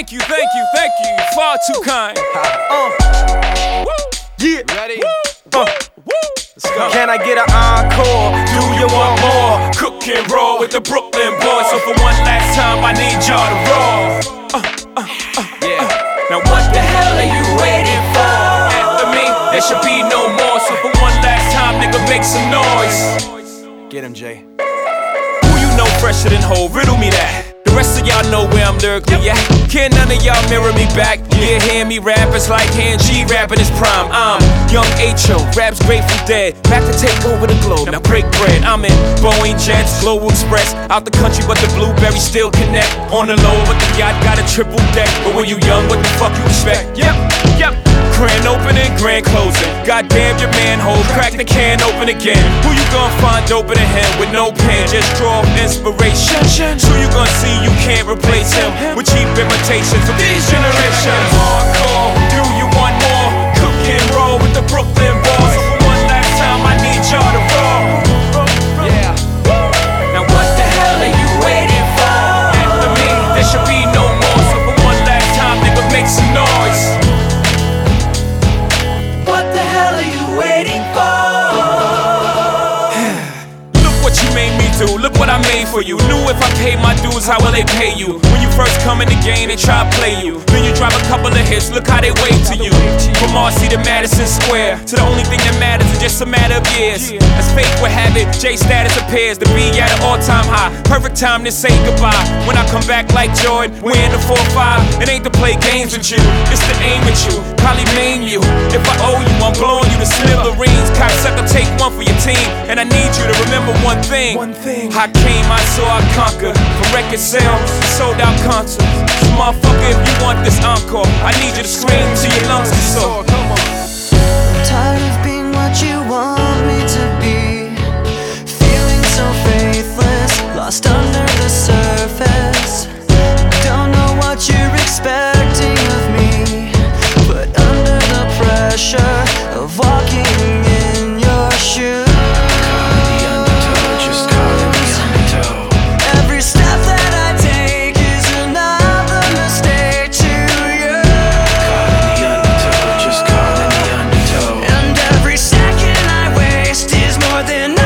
Thank you, thank you, thank you. You're far too kind. Uh. Woo. Yeah. Ready? Uh. Woo. Let's go. Can I get an encore? Do you want more? Cook and roll with the Brooklyn boys. So for one last time, I need y'all to roll. Uh, Yeah. Now what the hell are you waiting for? After me, there should be no more. So for one last time, nigga, make some noise. Get him, Jay. Who you know fresher than Hov? Riddle me that. The rest of y'all know where I'm lyrically at. Can none of y'all mirror me back? Yeah, hear me rap, it's like hand G rapping his prime. I'm young H.O., raps Grateful Dead. Back to take over the globe, now break bread. I'm in Boeing Jets, Global Express. Out the country, but the blueberries still connect. On the low, but the yacht got a triple deck. But when you young, what the fuck you expect? Yep, yep. Goddamn your manhole, crack the can open again. Who you gonna find open in him with no pen? Just draw inspiration. Who you gonna see you can't replace him with cheap imitations of these generations? Waiting for? I made for you. Knew if I paid my dues, how will they pay you? When you first come in the game, they try to play you. Then you drive a couple of hits, look how they wave to you. From Marcy to Madison Square, to the only thing that matters is just a matter of years. As fate would have it, J status appears to be at an all time high. Perfect time to say goodbye. When I come back like Jordan, we're in the 4-5. It ain't to play games with you, it's to aim at you. Probably maim you. If I owe you, I'm blowing you to smithereens. Cops Cocksucker, take one for you remember one thing. One thing. I came, I saw, I conquered. From record sales, sold out concerts. So motherfucker, if you want this encore, I need you to scream till your lungs get sore. Come on. Tired of being what you want me to be. Feeling so faithless, lost more than